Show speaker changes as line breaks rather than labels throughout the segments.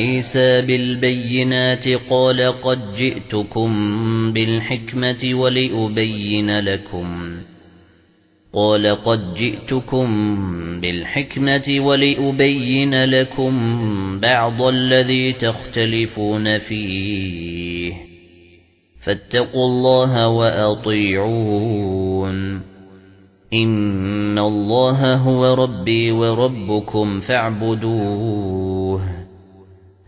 عِيسَى بِالْبَيِّنَاتِ قَالَ قَدْ جِئْتُكُمْ بِالْحِكْمَةِ وَلِأُبَيِّنَ لَكُمْ. قَالَ قَدْ جِئْتُكُمْ بِالْحِكْمَةِ وَلِأُبَيِّنَ لَكُمْ بَعْضَ الَّذِي تَخْتَلِفُونَ فِيهِ. فَاتَّقُوا اللَّهَ وَأَطِيعُونِ. إِنَّ اللَّهَ هُوَ رَبِّي وَرَبُّكُمْ فَاعْبُدُوهُ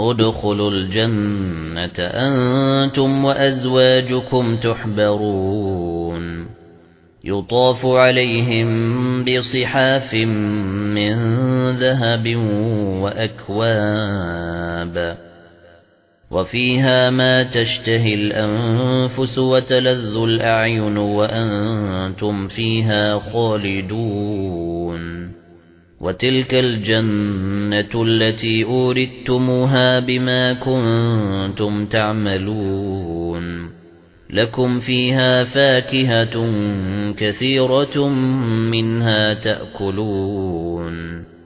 ادخلوا الجنة أنتم وأزواجكم تحبرون. يطاف عليهم بصحاف من ذهب وأكواب. وفيها ما تشتهي الأنفس وتلذ الأعين وأنتم فيها خالدون. وَتِلْكَ الْجَنَّةُ الَّتِي أُورِثْتُمُوهَا بِمَا كُنتُمْ تَعْمَلُونَ. لَكُمْ فِيهَا فَاكِهَةٌ كَثِيرَةٌ مِنْهَا تَأْكُلُونَ.